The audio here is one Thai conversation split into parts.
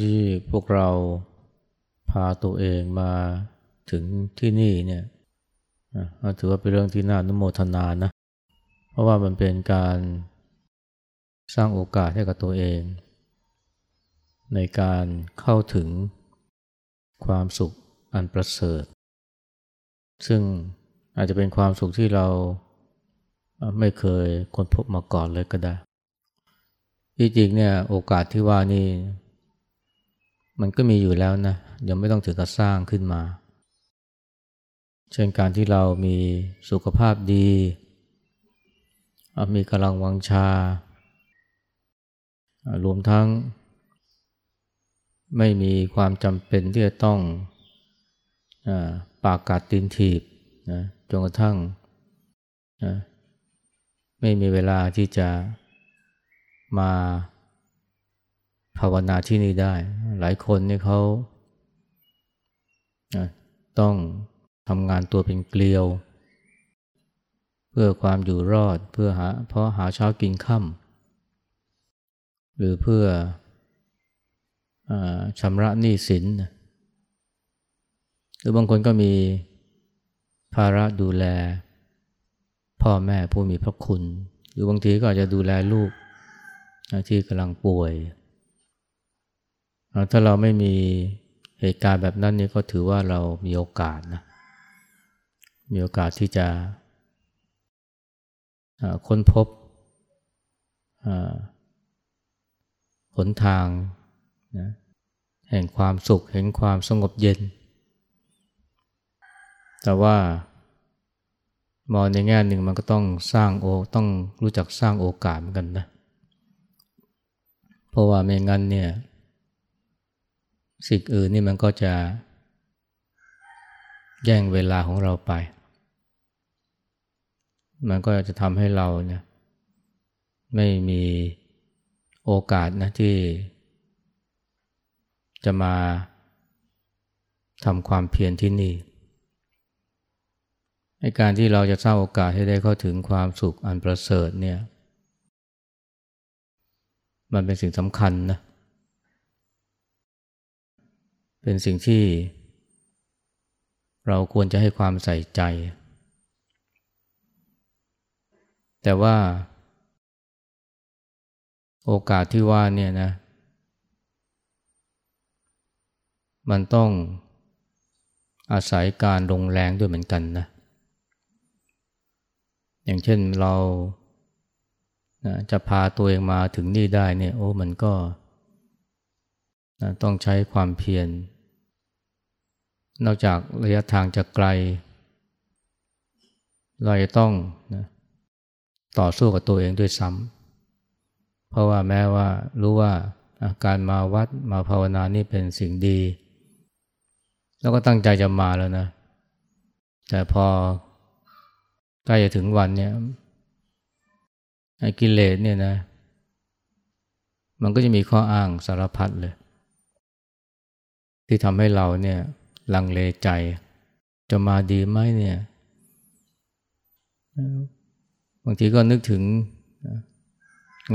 ที่พวกเราพาตัวเองมาถึงที่นี่เนี่ยถือว่าเป็นเรื่องที่น่านุโมทนานะ เพราะว่ามันเป็นการสร้างโอกาสให้กับตัวเอง ในการเข้าถึงความสุขอันประเสริฐ ซึ่งอาจจะเป็นความสุขที่เราไม่เคยค้นพบมาก่อนเลยก็ได้ที่จริงเนี่ยโอกาสที่ว่านี่ มันก็มีอยู่แล้วนะยังไม่ต้องถึงกับสร้างขึ้นมา เช่นการที่เรามีสุขภาพดี มีกำลังวังชา รวมทั้ง ไม่มีความจำเป็นที่จะต้องปากกัดตีนถีบนะจนกระทั่งไม่มีเวลาที่จะมา ภาวนาที่นี่ได้ หลายคนนี่เขาต้องทำงานตัวเป็นเกลียว เพื่อความอยู่รอดเพื่อหาเพราะหาเช้ากินค่ำหรือเพื่ออชำระหนี้สินหรือบางคนก็มีภาระดูแล พ่อแม่ผู้มีพระคุณ หรือบางทีก็อาจจะดูแลลูกที่กำลังป่วย ถ้าเราไม่มีเหตุการณ์แบบนั้นนี่ก็ถือว่าเรามีโอกาสนะมีโอกาสที่จะค้นพบหนทางนะแห่งความสุขแห่งความสงบเย็น แต่ว่ามองในแง่หนึ่งมันก็ต้องสร้างโอต้องรู้จักสร้างโอกาสเหมือนกันนะ เพราะว่าไม่งั้นเนี่ย สิ่งอื่นนี่มันก็จะ แย่งเวลาของเราไป มันก็จะทำให้เราเนี่ยไม่มีโอกาสนะที่ จะมาทำความเพียรที่นี่ในการที่เราจะสร้างโอกาสให้ได้เข้าถึงความสุขอันประเสริฐเนี่ย มันเป็นสิ่งสำคัญนะ เป็นสิ่งที่เราควรจะให้ความใส่ใจ แต่ว่า โอกาสที่ว่าเนี่ยนะ มันต้องอาศัยการลงแรงด้วยเหมือนกันนะ อย่างเช่นเรานะจะพาตัวเองมาถึงนี่ได้เนี่ย โอ้มันก็ นะต้องใช้ความเพียร นอกจากระยะทางจะไกล เราจะต้องนะต่อสู้กับตัวเองด้วยซ้ำเพราะว่าแม้ว่ารู้ว่าการมาวัดมาภาวนานี่เป็นสิ่งดี แล้วก็ตั้งใจจะมาแล้วนะ แต่พอใกล้จะถึงวันเนี่ยกิเลสเนี่ยนะ มันก็จะมีข้ออ้างสารพัดเลย ที่ทำให้เราเนี่ยลังเลใจ จะมาดีไหมเนี่ยบางทีก็นึกถึง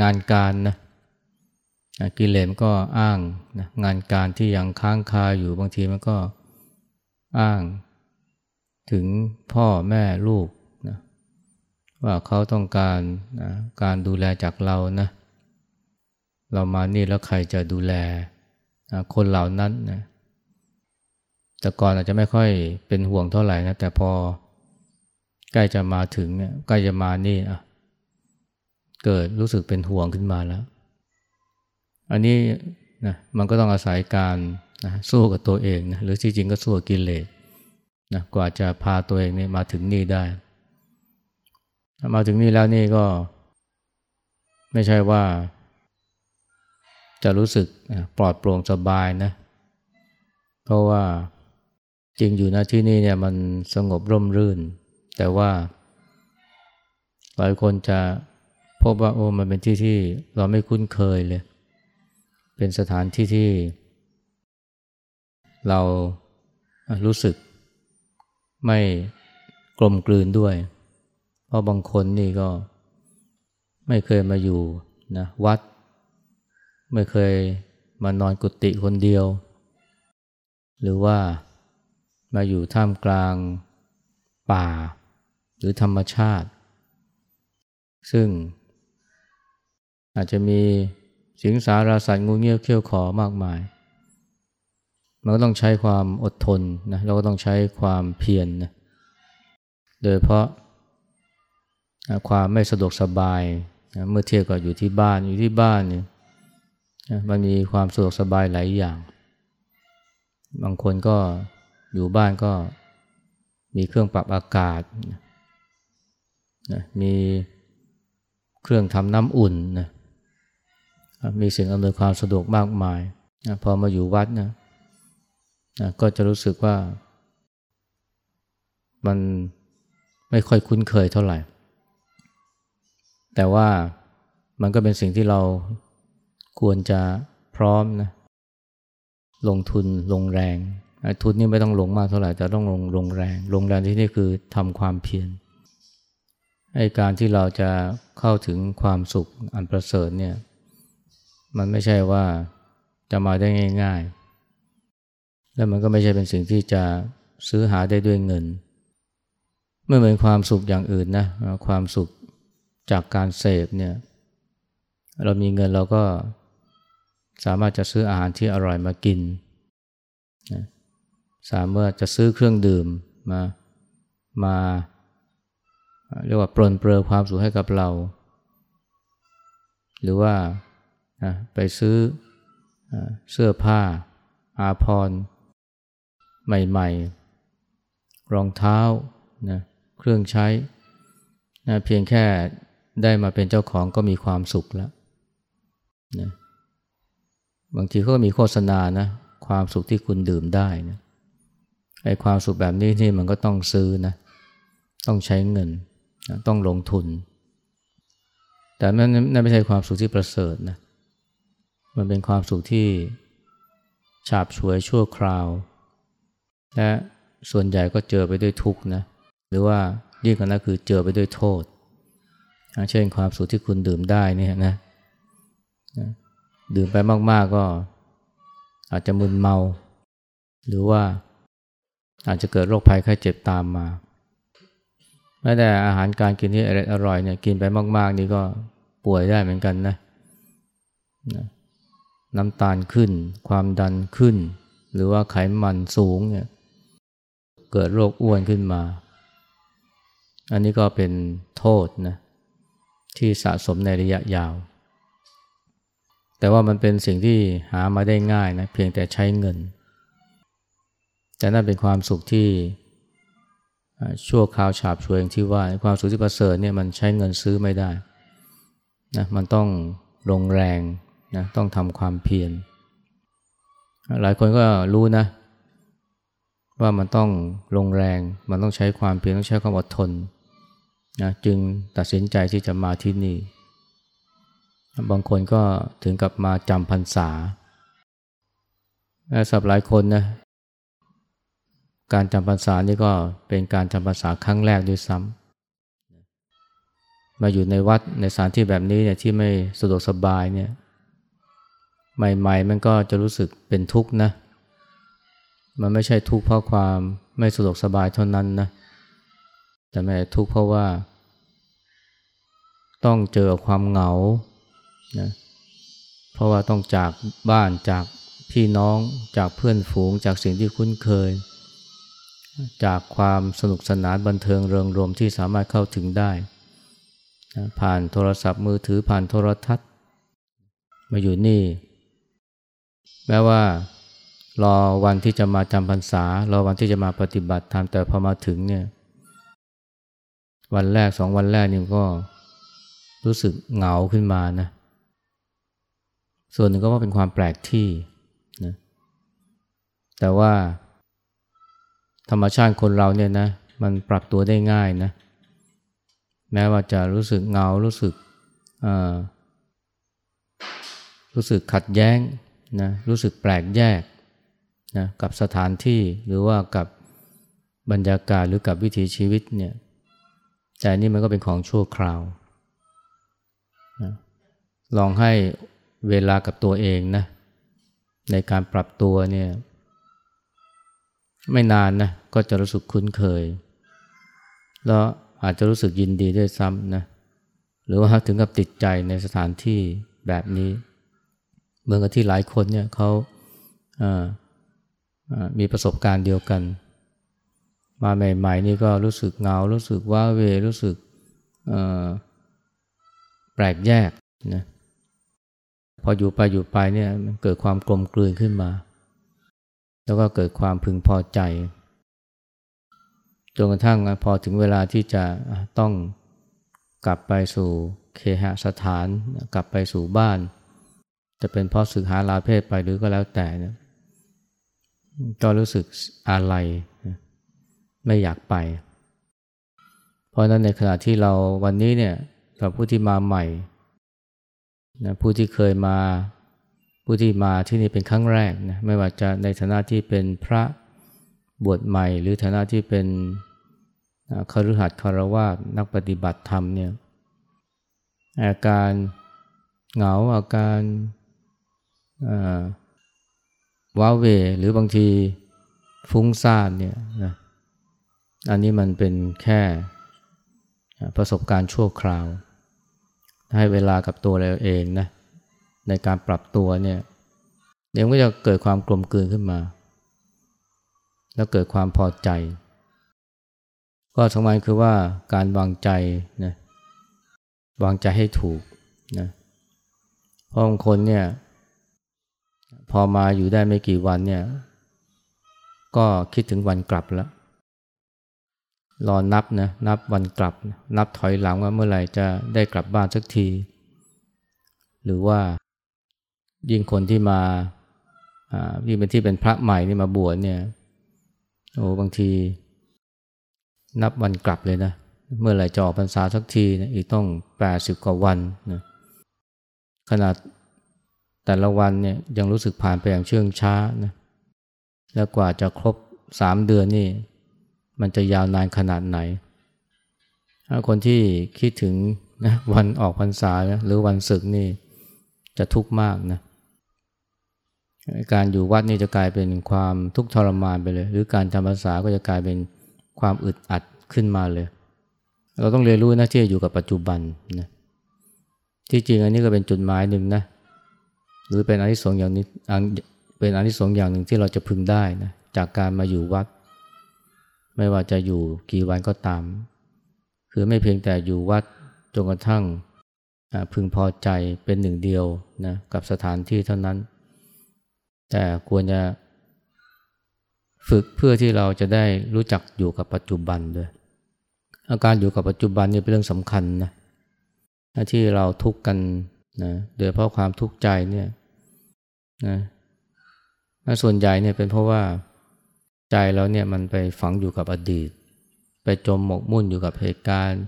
งานการนะกิเลสก็อ้างนะงานการที่ยังค้างคาอยู่บางทีมันก็อ้าง ถึงพ่อแม่ลูกนะว่าเขาต้องการนะการดูแลจากเรานะเรามานี่แล้วใครจะดูแลนะคนเหล่านั้นนะ แต่ก่อนอาจจะไม่ค่อยเป็นห่วงเท่าไหร่นะแต่พอใกล้จะมาถึงเนี่ยใกล้จะมานี่อะเกิดรู้สึกเป็นห่วงขึ้นมาแล้ว อันนี้นะมันก็ต้องอาศัยการนะสู้กับตัวเองนะหรือที่จริงก็สู้กิเลสนะกว่าจะพาตัวเองนี่มาถึงนี่ได้ มาถึงนี่แล้วนี่ก็ ไม่ใช่ว่า จะรู้สึกปลอดโปร่งสบายนะ เพราะว่า จริงอยู่นะที่นี่เนี่ยมันสงบร่มรื่น แต่ว่า หลายคนจะพบว่าโอ้มันเป็นที่ที่เราไม่คุ้นเคยเลย เป็นสถานที่ที่ เรารู้สึกไม่กลมกลืนด้วย เพราะบางคนนี่ก็ไม่เคยมาอยู่นะวัด ไม่เคยมานอนกุฏิคนเดียว หรือว่า มาอยู่ท่ามกลางป่า หรือธรรมชาติ ซึ่ง อาจจะมีสิงสาราสัตว์งูเงี้ยวเขี้ยวขอมากมาย มันก็ต้องใช้ความอดทนนะเราก็ต้องใช้ความเพียรนนะโดยเพราะความไม่สะดวกสบายนะเมื่อเทียบกับอยู่ที่บ้านอยู่ที่บ้านเนี่ยมันมีความสะดวกสบายหลายอย่าง บางคนก็ อยู่บ้านก็มีเครื่องปรับอากาศนะมีเครื่องทำน้ำอุ่นนะมีสิ่งอำนวยความสะดวกมากมายนะพอมาอยู่วัดนะนะก็จะรู้สึกว่ามันไม่ค่อยคุ้นเคยเท่าไหร่ แต่ว่ามันก็เป็นสิ่งที่เราควรจะพร้อมนะลงทุนลงแรง ทุนนี่ไม่ต้องลงมากเท่าไหร่แต่ต้องลงลงแรงลงแรงที่นี่คือทำความเพียรไอ้การที่เราจะเข้าถึงความสุขอันประเสริฐเนี่ยมันไม่ใช่ว่าจะมาได้ง่าย ๆ และมันก็ไม่ใช่เป็นสิ่งที่จะซื้อหาได้ด้วยเงิน ไม่เหมือนความสุขอย่างอื่นนะความสุขจากการเสพเนี่ยเรามีเงินเราก็สามารถจะซื้ออาหารที่อร่อยมากิน สามารถจะซื้อเครื่องดื่มมามาเรียกว่าปลนเปลือความสุขให้กับเรา หรือว่าไปซื้อเสื้อผ้า อาภรณ์ใหม่ๆ รองเท้านะเครื่องใช้นะเพียงแค่ได้มาเป็นเจ้าของก็มีความสุขแล้วนะบางทีก็มีโฆษณานะความสุขที่คุณดื่มได้นะ ไอ้ความสุขแบบนี้ที่มันก็ต้องซื้อนะ ต้องใช้เงินนะต้องลงทุน แต่นั่นนั่นไม่ใช่ความสุขที่ประเสริฐนะ มันเป็นความสุขที่ฉาบฉวยชั่วคราว และส่วนใหญ่ก็เจอไปด้วยทุกข์นะ หรือว่ายิ่งกว่านั้นคือเจอไปด้วยโทษ เช่นความสุขที่คุณดื่มได้นี่นะ ดื่มไปมาก ๆ ก็อาจจะมึนเมา หรือว่า อาจจะเกิดโรคภัยไข้เจ็บตามมาแม้แต่อาหารการกินที่อร่อยเนี่ยกินไปมาก ๆ นี่ก็ป่วยได้เหมือนกันนะนะน้ำตาลขึ้น ความดันขึ้น หรือว่าไขมันสูงเนี่ยเกิดโรคอ้วนขึ้นมา อันนี้ก็เป็นโทษนะที่สะสมในระยะยาว แต่ว่ามันเป็นสิ่งที่หามาได้ง่ายนะเพียงแต่ใช้เงิน แต่นั่นเป็นความสุขที่ชั่วคราวฉาบฉวยอย่างที่ว่าความสุขที่ประเสริฐเนี่ยมันใช้เงินซื้อไม่ได้นะมันต้องลงแรงนะต้องทำความเพียรหลายคนก็รู้นะ ว่ามันต้องลงแรง มันต้องใช้ความเพียรต้องใช้ความอดทนนะจึงตัดสินใจที่จะมาที่นี่ บางคนก็ถึงกับมาจำพรรษาสำหรับหลายคนนะ การจำพรรษานี่ก็เป็นการจำพรรษาครั้งแรกด้วยซ้ำมาอยู่ในวัดในสถานที่แบบนี้เนี่ยที่ไม่สะดวกสบายเนี่ยใหม่ๆ มันก็จะรู้สึกเป็นทุกข์นะ มันไม่ใช่ทุกข์เพราะความไม่สะดวกสบายเท่านั้นนะ แต่แม่ทุกข์เพราะว่า ต้องเจอความเหงานะเพราะว่าต้องจากบ้านจากพี่น้องจากเพื่อนฝูงจากสิ่งที่คุ้นเคย จากความสนุกสนานบันเทิงเริงรมที่สามารถเข้าถึงได้ผ่านโทรศัพท์มือถือผ่านโทรทัศน์ มาอยู่นี่ แม้ว่ารอวันที่จะมาจำพรรษารอวันที่จะมาปฏิบัติธรรมแต่พอมาถึงเนี่ย วันแรกสองวันแรกนี่ก็รู้สึกเหงาขึ้นมานะส่วนหนึ่งก็ว่าเป็นความแปลกที่นะแต่ว่า ธรรมชาติคนเราเนี่ยนะมันปรับตัวได้ง่ายนะแม้ว่าจะรู้สึกเงารู้สึกรู้สึกขัดแย้งนะรู้สึกแปลกแยกนะกับสถานที่หรือว่ากับบรรยากาศหรือกับวิถีชีวิตเนี่ยแต่นี่มันก็เป็นของชั่วคราวนะลองให้เวลากับตัวเองนะในการปรับตัวเนี่ย ไม่นานนะก็จะรู้สึกคุ้นเคย แล้วอาจจะรู้สึกยินดีด้วยซ้ำนะหรือว่าถึงกับติดใจในสถานที่แบบนี้เมื่อกับที่หลายคนเนี่ยเขามีประสบการณ์เดียวกัน มาใหม่ๆนี่ก็รู้สึกเงา รู้สึกว้าเว รู้สึกแปลกแยกนะพออยู่ไปอยู่ไปเนี่ยมันเกิดความกลมกลืนขึ้นมา แล้วก็เกิดความพึงพอใจจนกระทั่งพอถึงเวลาที่จะต้องกลับไปสู่เคหสถานกลับไปสู่บ้าน จะเป็นเพราะสึกหาลาเพศไปหรือก็แล้วแต่นะก็รู้สึกอะไรไม่อยากไป เพราะนั้นในขณะที่เราวันนี้เนี่ยกับผู้ที่มาใหม่นะผู้ที่เคยมา ผู้ที่มาที่นี่เป็นครั้งแรกนะไม่ว่าจะในฐานะที่เป็นพระบวชใหม่ หรือฐานะที่เป็นคฤหัสถ์คารวาสนักปฏิบัติธรรมเนี่ยอาการเหงาอาการว้าเวหรือบางทีฟุ้งซ่านเนี่ยนะอันนี้มันเป็นแค่ประสบการณ์ชั่วคราว ให้เวลากับตัวเราเองนะ ในการปรับตัวเนี่ยเดี๋ยวก็จะเกิดความกลมกลืนขึ้นมา แล้วเกิดความพอใจ ก็สำคัญคือว่าการวางใจนะวางใจให้ถูกนะเพราะบางคนเนี่ยพอมาอยู่ได้ไม่กี่วันเนี่ยก็คิดถึงวันกลับแล้ว รอนับนะนับวันกลับ นับถอยหลังว่าเมื่อไหร่จะได้กลับบ้านสักที หรือว่า ยิ่งคนที่มายิ่งเป็นที่เป็นพระใหม่นี่มาบวชเนี่ยโอ้บางทีนับวันกลับเลยนะ เมื่อไหร่จะออกพรรษาสักทีนะอีกต้องแปดสิบกว่าวันนะขนาดแต่ละวันเนี่ยยังรู้สึกผ่านไปอย่างเชื่องช้านะแล้วกว่าจะครบสามเดือนนี่ มันจะยาวนานขนาดไหน ถ้าคนที่คิดถึงนะวันออกพรรษานะหรือวันศึกนี่จะทุกข์มากนะ การอยู่วัดนี่จะกลายเป็นความทุกข์ทรมานไปเลย หรือการจำภาษาก็จะกลายเป็นความอึดอัดขึ้นมาเลย เราต้องเรียนรู้นะที่จะอยู่กับปัจจุบันนะที่จริงอันนี้ก็เป็นจุดหมายหนึ่งนะหรือเป็นอนิสงส์อย่างนี้เป็นอนิสงส์อย่างหนึ่งที่เราจะพึงได้นะจากการมาอยู่วัด ไม่ว่าจะอยู่กี่วันก็ตาม คือไม่เพียงแต่อยู่วัดจนกระทั่งพึงพอใจเป็นหนึ่งเดียวนะกับสถานที่เท่านั้น แต่ควรจะฝึกเพื่อที่เราจะได้รู้จักอยู่กับปัจจุบันด้วย อาการอยู่กับปัจจุบันนี่เป็นเรื่องสำคัญนะที่เราทุกข์กันนะโดยเพราะความทุกข์ใจเนี่ยนะส่วนใหญ่เนี่ยเป็นเพราะว่าใจเราเนี่ยมันไปฝังอยู่กับอดีต ไปจมหมกมุ่นอยู่กับเหตุการณ์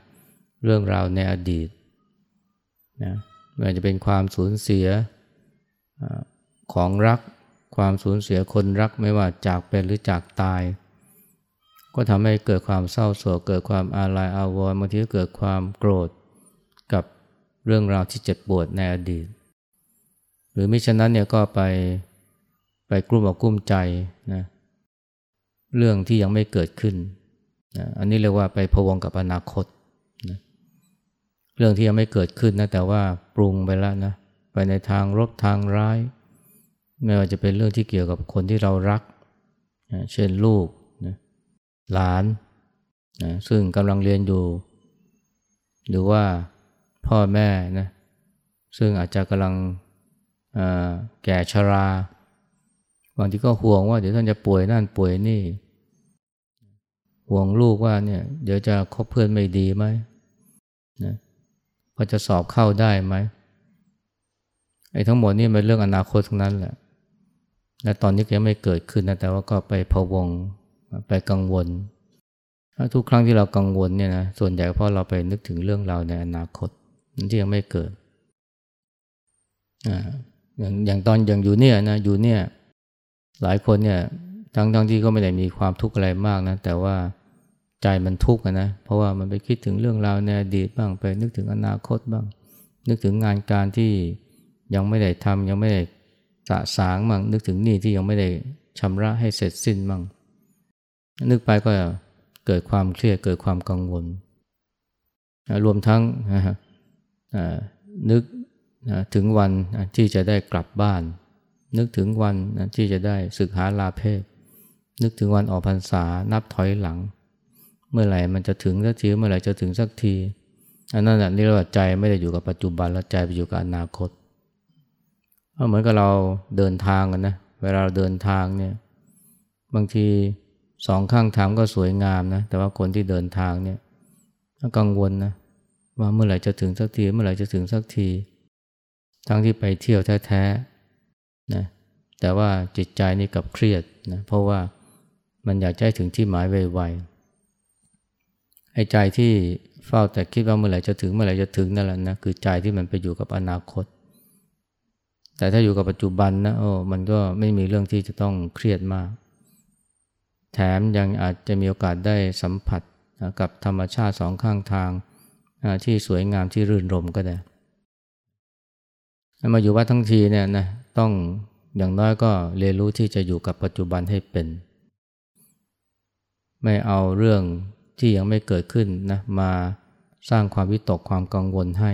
เรื่องราวในอดีตนะไม่ว่าจะเป็นความสูญเสียของรัก ความสูญเสียคนรักไม่ว่าจากเป็นหรือจากตาย ก็ทำให้เกิดความเศร้าโศกเกิดความอาลัยอาวรณ์บางทีก็เกิดความโกรธกับเรื่องราวที่เจ็บปวดในอดีต หรือมิฉะนั้นเนี่ยก็ไปไปกลุ้มอกกลุ้มใจนะเรื่องที่ยังไม่เกิดขึ้นนะอันนี้เรียกว่าไปพวงกับอนาคตนะเรื่องที่ยังไม่เกิดขึ้นนะแต่ว่าปรุงไปแล้วนะไปในทางรบทางร้าย ไม่ว่าจะเป็นเรื่องที่เกี่ยวกับคนที่เรารักนะเช่นลูกนะหลานนะซึ่งกำลังเรียนอยู่ หรือว่าพ่อแม่นะซึ่งอาจจะกำลังแก่ชราบางทีก็ห่วงว่าเดี๋ยวท่านจะป่วยนั่นป่วยนี่ ห่วงลูกว่าเนี่ยเดี๋ยวจะคบเพื่อนไม่ดีไหมนะพอจะสอบเข้าได้ไหมไอ้ทั้งหมดนี่เป็นเรื่องอนาคตทั้งนั้นแหละ และตอนนี้ยังไม่เกิดขึ้นนะแต่ว่าก็ไปพะวงไปกังวล ทุกครั้งที่เรากังวลเนี่ยนะส่วนใหญ่เพราะเราไปนึกถึงเรื่องราวในอนาคตที่ยังไม่เกิดอย่างอย่างตอนอย่างอยู่เนี่ยนะอยู่เนี่ยหลายคนเนี่ยทั้งทั้งที่ก็ไม่ได้มีความทุกข์อะไรมากนะแต่ว่าใจมันทุกข์นะเพราะว่ามันไปคิดถึงเรื่องราวในอดีตบ้างไปนึกถึงอนาคตบ้าง นึกถึงงานการที่ยังไม่ได้ทำยังไม่ได้ สะสางมั่งนึกถึงหนี้ที่ยังไม่ได้ชำระให้เสร็จสิ้นมั่งนึกไปก็เกิดความเครียดเกิดความกังวล รวมทั้งนึกถึงวันที่จะได้กลับบ้าน นึกถึงวันที่จะได้ศึกหาลาเพศ นึกถึงวันออกพรรษานับถอยหลัง เมื่อไหร่มันจะถึงสักทีเมื่อไหร่จะถึงสักทีอันนั้นนี่เราใจไม่ได้อยู่กับปัจจุบันแล้วใจไปอยู่กับอนาคตเเหมือนกับเราเดินทางกันนะ เวลาเราเดินทางเนี่ย บางทีสองข้างทางก็สวยงามนะ แต่ว่าคนที่เดินทางเนี่ยกังวลนะว่าเมื่อไหร่จะถึงสักที เมื่อไหร่จะถึงสักที ทั้งที่ไปเที่ยวแท้ๆนะแต่ว่าจิตใจนี่กับเครียดนะเพราะว่ามันอยากใจถึงที่หมายไวๆไอ้ใจที่เฝ้าแต่คิดว่าเมื่อไหร่จะถึงเมื่อไหร่จะถึงนั่นแหละนะคือใจที่มันไปอยู่กับอนาคต แต่ถ้าอยู่กับปัจจุบันนะโอ้มันก็ไม่มีเรื่องที่จะต้องเครียดมาก แถมยังอาจจะมีโอกาสได้สัมผัสกับธรรมชาติสองข้างทางที่สวยงามที่รื่นรมก็ได้มาอยู่วัดทั้งทีเนี่ยนะต้องอย่างน้อยก็เรียนรู้ที่จะอยู่กับปัจจุบันให้เป็น ไม่เอาเรื่องที่ยังไม่เกิดขึ้นนะมาสร้างความวิตกความกังวลให้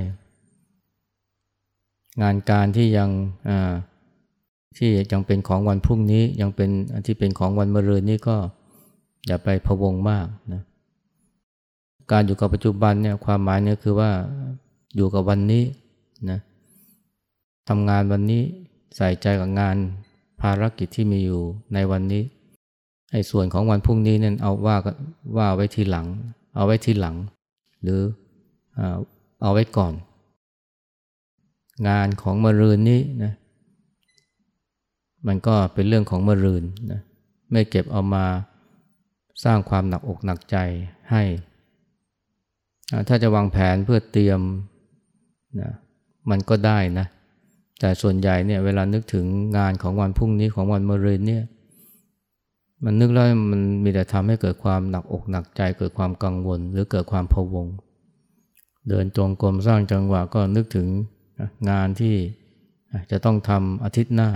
งานการที่ยังที่ยังเป็นของวันพรุ่งนี้ยังเป็นที่เป็นของวันมะรืนนี้ก็อย่าไปพะวงมากนะการอยู่กับปัจจุบันเนี่ยความหมายเนี่ยคือว่าอยู่กับวันนี้นะทำงานวันนี้ใส่ใจกับงานภารกิจที่มีอยู่ในวันนี้ไอ้ส่วนของวันพรุ่งนี้เนี่ยเอาว่าว่าไว้ทีหลัง เอาไว้ทีหลัง หรือเอาไว้ก่อน งานของมรืนนี้นะมันก็เป็นเรื่องของมรืนนะไม่เก็บเอามาสร้างความหนักอกหนักใจให้ ถ้าจะวางแผนเพื่อเตรียมนะมันก็ได้นะแต่ส่วนใหญ่เนี่ยเวลานึกถึงงานของวันพรุ่งนี้ของวันมะรืนเนี่ยมันนึกแล้วมันมีแต่ทำให้เกิดความหนักอกหนักใจ เกิดความกังวล หรือเกิดความพะวง เดินจงกรมสร้างจังหวะก็นึกถึง งานที่จะต้องทำอาทิตย์หน้า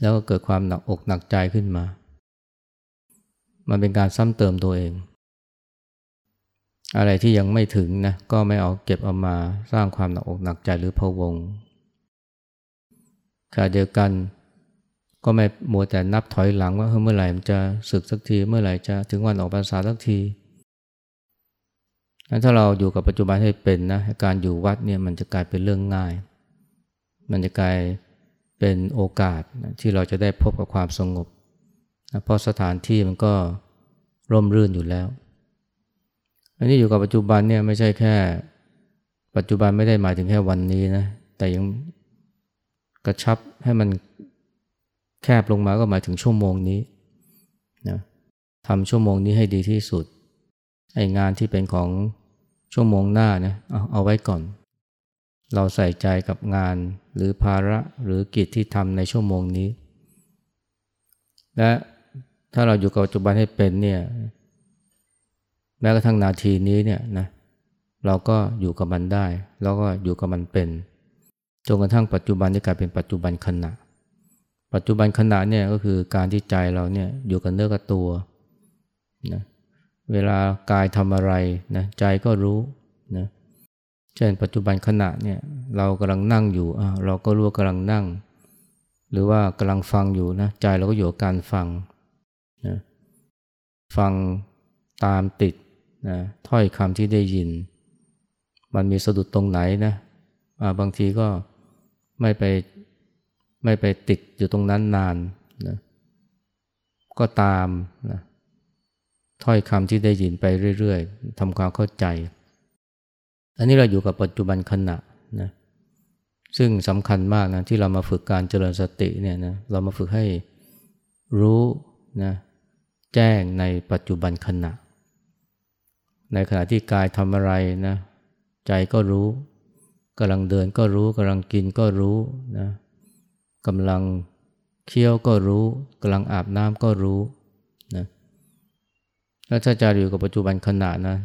แล้วก็เกิดความหนักอกหนักใจขึ้นมา มันเป็นการซ้ำเติมตัวเอง อะไรที่ยังไม่ถึงนะก็ไม่เอาเก็บเอามาสร้างความหนักอกหนักใจหรือพะวงขณะเดียวกันก็ไม่มัวแต่นับถอยหลังว่าเมื่อไหร่มันจะศึกสักที เมื่อไหร่จะถึงวันออกพรรษาสักที ถ้าเราอยู่กับปัจจุบันให้เป็นนะการอยู่วัดเนี่ยมันจะกลายเป็นเรื่องง่าย มันจะกลายเป็นโอกาสที่เราจะได้พบกับความสงบนะเพราะสถานที่มันก็ร่มรื่นอยู่แล้ว อันนี้อยู่กับปัจจุบันเนี่ยไม่ใช่แค่ ปัจจุบันไม่ได้หมายถึงแค่วันนี้นะแต่ยังกระชับให้มันแคบลงมาก็หมายถึงชั่วโมงนี้นะทำชั่วโมงนี้ให้ดีที่สุดไอ้งานที่เป็นของ ชั่วโมงหน้านะเอาเอาไว้ก่อน เราใส่ใจกับงานหรือภาระหรือกิจที่ทำในชั่วโมงนี้ และถ้าเราอยู่กับปัจจุบันให้เป็นเนี่ยแม้กระทั่งนาทีนี้เนี่ยนะเราก็อยู่กับมันได้ แล้วก็อยู่กับมันเป็นจนกระทั่งปัจจุบันที่กลายเป็นปัจจุบันขณะ ปัจจุบันขณะเนี่ยก็คือการที่ใจเราเนี่ยอยู่กับเนื้อกับตัวนะ เวลากายทำอะไรนะใจก็รู้นะเช่นปัจจุบันขณะเนี่ยเรากำลังนั่งอยู่เราก็รู้ว่ากำลังนั่ง หรือว่ากำลังฟังอยู่นะใจเราก็อยู่กับการฟังนะฟังตามติดนะถ้อยคำที่ได้ยิน มันมีสะดุดตรงไหนนะบางทีก็ไม่ไปไม่ไปติดอยู่ตรงนั้นนานนะก็ตามนะ ถ้อยคำที่ได้ยินไปเรื่อยๆทำความเข้าใจ อันนี้เราอยู่กับปัจจุบันขณะนะซึ่งสำคัญมากนะที่เรามาฝึกการเจริญสติเนี่ยนะเรามาฝึกให้รู้นะแจ้งในปัจจุบันขณะ ในขณะที่กายทำอะไรนะใจก็รู้กำลังเดินก็รู้กำลังกินก็รู้นะกำลังเคี้ยวก็รู้กำลังอาบน้ำก็รู้นะ แล้วถ้าจะอยู่กับปัจจุบันขณะนะ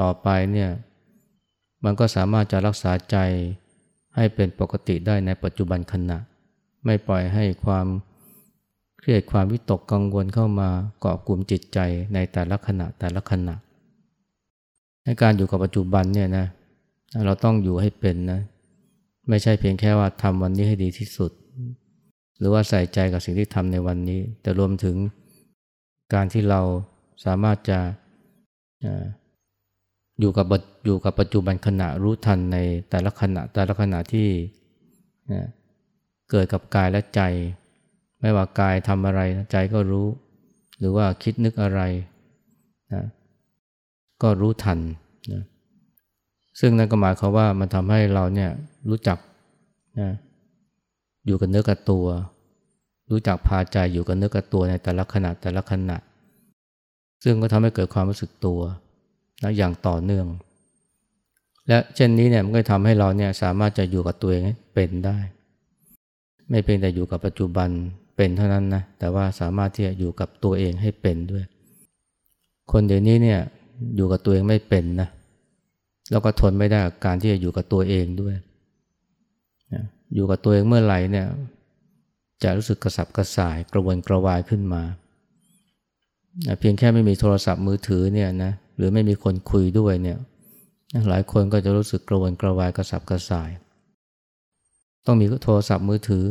ต่อไปเนี่ยมันก็สามารถจะรักษาใจให้เป็นปกติได้ในปัจจุบันขณะ ไม่ปล่อยให้ความเครียดความวิตกกังวลเข้ามาเกาะกลุ่มจิตใจในแต่ละขณะแต่ละขณะในการอยู่กับปัจจุบันเนี่ยนะเราต้องอยู่ให้เป็นนะไม่ใช่เพียงแค่ว่าทำวันนี้ให้ดีที่สุด หรือว่าใส่ใจกับสิ่งที่ทำในวันนี้ แต่รวมถึงการที่เรา สามารถจะอยู่กับอยู่กับปัจจุบันขณะรู้ทันในแต่ละขณะแต่ละขณะที่เกิดกับกายและใจ ไม่ว่ากายทำอะไรใจก็รู้ หรือว่าคิดนึกอะไรนะก็รู้ทันนะซึ่งนั่นก็หมายความว่ามันทำให้เราเนี่ยรู้จักนะอยู่กับเนื้อกับตัว รู้จักพาใจอยู่กับเนื้อกับตัวในแต่ละขณะแต่ละขณะ ซึ่งก็ทำให้เกิดความรู้สึกตัวนะอย่างต่อเนื่อง และเช่นนี้เนี่ยมันก็ทำให้เราเนี่ยสามารถจะอยู่กับตัวเองเป็นได้ ไม่เพียงแต่อยู่กับปัจจุบันเป็นเท่านั้นนะแต่ว่าสามารถที่จะอยู่กับตัวเองให้เป็นด้วย คนเดี๋ยวนี้เนี่ยอยู่กับตัวเองไม่เป็นนะแล้วก็ทนไม่ได้กับการที่จะอยู่กับตัวเองด้วยอยู่กับตัวเองเมื่อไหร่เนี่ยจะรู้สึกกระสับกระส่ายกระวนกระวายขึ้นมา เพียงแค่ไม่มีโทรศัพท์มือถือเนี่ยนะหรือไม่มีคนคุยด้วยเนี่ยหลายคนก็จะรู้สึกกระวนกระวายกระสับกระส่าย ต้องมีโทรศัพท์มือถือ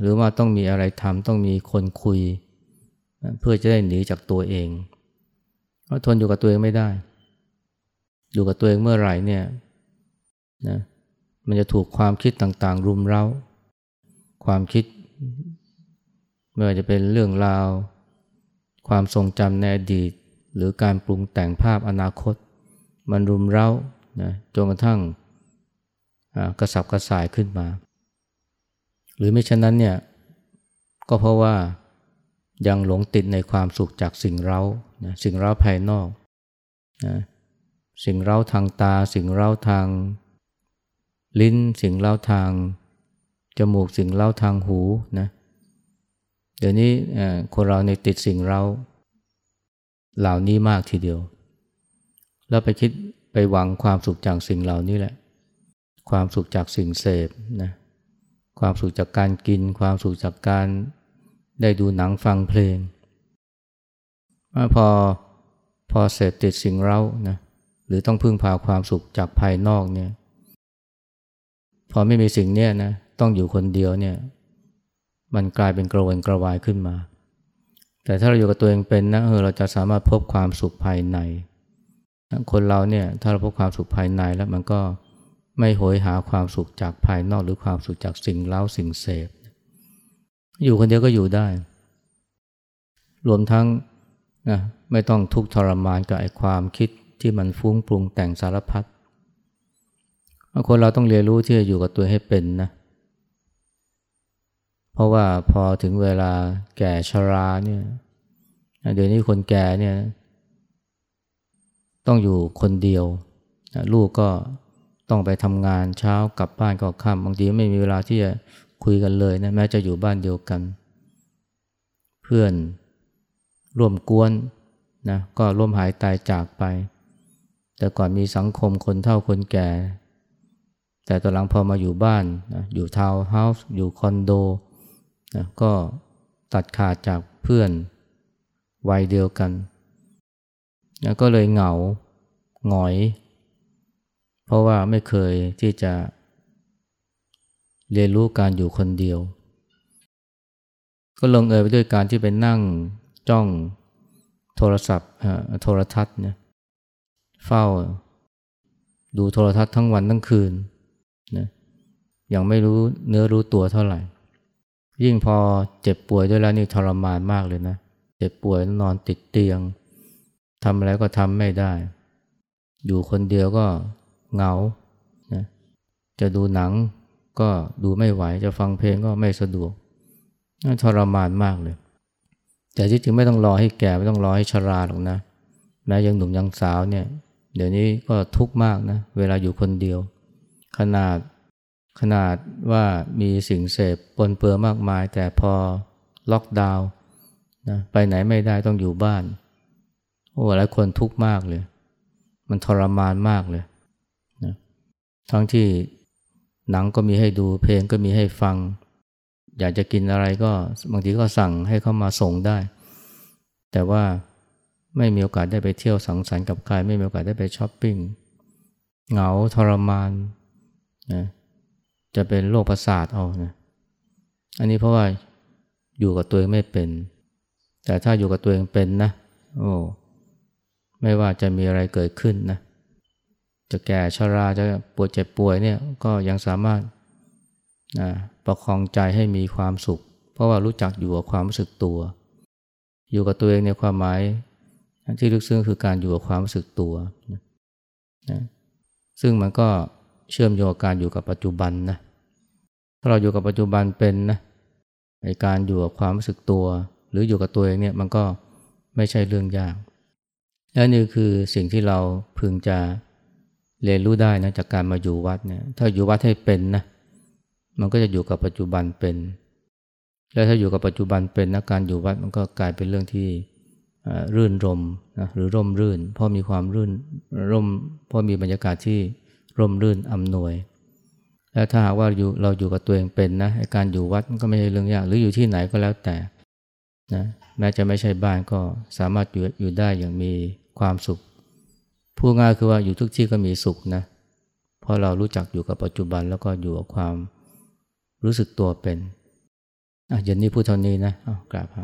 หรือว่าต้องมีอะไรทำต้องมีคนคุย เพื่อจะได้หนีจากตัวเองเพราะทนอยู่กับตัวเองไม่ได้ อยู่กับตัวเองเมื่อไหร่เนี่ยนะมันจะถูกความคิดต่างๆ รุมเร้า ความคิดไม่ว่าจะเป็นเรื่องราว ความทรงจำในอดีต หรือการปรุงแต่งภาพอนาคต มันรุมเร้านะจนกระทั่งกระสับกระส่ายขึ้นมา หรือไม่เช่นนั้นเนี่ยก็เพราะว่ายังหลงติดในความสุขจากสิ่งเร้านะสิ่งเร้าภายนอกนะสิ่งเร้าทางตา สิ่งเร้าทาง ลิ้น สิ่งเล่าทางจมูกสิ่งเล่าทางหูนะ เดี๋ยวนี้คนเราในติดสิ่งเราเหล่านี้มากทีเดียว แล้วไปคิดไปหวังความสุขจากสิ่งเหล่านี้แหละ ความสุขจากสิ่งเสพนะความสุขจากการกิน ความสุขจากการได้ดูหนังฟังเพลงพอพอเสพติดสิ่งเรานะหรือต้องพึ่งพาความสุขจากภายนอกเนี่ย พอไม่มีสิ่งนี้นะต้องอยู่คนเดียวเนี่ย มันกลายเป็นกระวนกระวายขึ้นมา แต่ถ้าเราอยู่กับตัวเองเป็นนะเออเราจะสามารถพบความสุขภายใน คนเราเนี่ยถ้าเราพบความสุขภายในแล้วมันก็ไม่โหยหาความสุขจากภายนอกหรือความสุขจากสิ่งเล้าสิ่งเสพ อยู่คนเดียวก็อยู่ได้ รวมทั้งนะไม่ต้องทุกข์ทรมานกับไอ้ความคิดที่มันฟุ้งปรุงแต่งสารพัดคนเราต้องเรียนรู้ที่จะอยู่กับตัวให้เป็นนะเพราะว่าพอถึงเวลาแก่ชราเนี่ยเดี๋ยวนี้คนแก่เนี่ยต้องอยู่คนเดียว ลูกก็ต้องไปทำงานเช้ากลับบ้านก็ค่ำบางทีไม่มีเวลาที่จะคุยกันเลยนะแม้จะอยู่บ้านเดียวกัน เพื่อนร่วมกวนนะก็ร่วมหายตายจากไป แต่ก่อนมีสังคมคนเฒ่าคนแก่ แต่ตอนหลังพอมาอยู่บ้านนะอยู่ทาวน์เฮาส์อยู่คอนโด นะก็ตัดขาดจากเพื่อนวัยเดียวกันนะก็เลยเหงาหงอย เพราะว่าไม่เคยที่จะ เรียนรู้การอยู่คนเดียว ก็ลงเอยไปด้วยการที่ไปนั่งจ้องโทรศัพท์โทรทัศน์เนี่ยเฝ้า ดูโทรทัศน์ทั้งวันทั้งคืนนะยังไม่รู้เนื้อรู้ตัวเท่าไหร่ ยิ่งพอเจ็บป่วยด้วยแล้วนี่ทรมานมากเลยนะ เจ็บป่วยนอนติดเตียงทำอะไรก็ทำไม่ได้ อยู่คนเดียวก็เหงานะจะดูหนังก็ดูไม่ไหว จะฟังเพลงก็ไม่สะดวกทรมานมากเลย แต่ที่จริงไม่ต้องรอให้แก่ไม่ต้องรอให้ชราหรอกนะ แม้ยังหนุ่มยังสาวเนี่ย เดี๋ยวนี้ก็ทุกข์มากนะ เวลาอยู่คนเดียว ขนาด ขนาดว่ามีสิ่งเสพปนเปื้อมากมาย แต่พอล็อกดาวน์นะไปไหนไม่ได้ต้องอยู่บ้าน โอ้หลายคนทุกข์มากเลย มันทรมานมากเลยนะทั้งที่หนังก็มีให้ดูเพลงก็มีให้ฟัง อยากจะกินอะไรก็บางทีก็สั่งให้เขามาส่งได้ แต่ว่าไม่มีโอกาสได้ไปเที่ยวสังสรรค์กับใครไม่มีโอกาสได้ไปช้อปปิ้งเหงาทรมานนะ จะเป็นโรคประสาทเอานะอันนี้เพราะว่าอยู่กับตัวเองไม่เป็น แต่ถ้าอยู่กับตัวเองเป็นนะ โอ้ไม่ว่าจะมีอะไรเกิดขึ้นนะจะแก่ชราจะปวดเจ็บป่วยเนี่ยก็ยังสามารถนะประคองใจให้มีความสุข เพราะว่ารู้จักอยู่กับความรู้สึกตัว อยู่กับตัวเองในความหมายที่ลึกซึ้งคือการอยู่กับความรู้สึกตัวนะซึ่งมันก็ เชื่อมโยงการอยู่กับปัจจุบันนะถ้าเราอยู่กับปัจจุบันเป็นนะในการอยู่กับความรู้สึกตัว หรืออยู่กับตัวเองเนี่ยมันก็ไม่ใช่เรื่องยากและนี่คือสิ่งที่เราพึงจะเรียนรู้ได้นะจากการมาอยู่วัดเนี่ยถ้าอยู่วัดให้เป็นนะมันก็จะอยู่กับปัจจุบันเป็น แล้วถ้าอยู่กับปัจจุบันเป็นนะการอยู่วัดมันก็กลายเป็นเรื่องที่รื่นรมนะหรือร่มรื่น เพราะมีความรื่นร่มเพราะมีบรรยากาศที่ ร่มรื่นอำนวย แล้วถ้าหากว่าอยู่เราอยู่กับตัวเองเป็นนะการอยู่วัดก็ไม่ใช่เรื่องยากหรืออยู่ที่ไหนก็แล้วแต่นะแม้จะไม่ใช่บ้านก็สามารถอยู่อยู่ได้อย่างมีความสุขพูดง่ายคือว่าอยู่ทุกที่ก็มีสุขนะเพราะเรารู้จักอยู่กับปัจจุบันแล้วก็อยู่กับความรู้สึกตัวเป็นอะเย็นนี้พูดเท่านี้นะอ้าวกราบครับ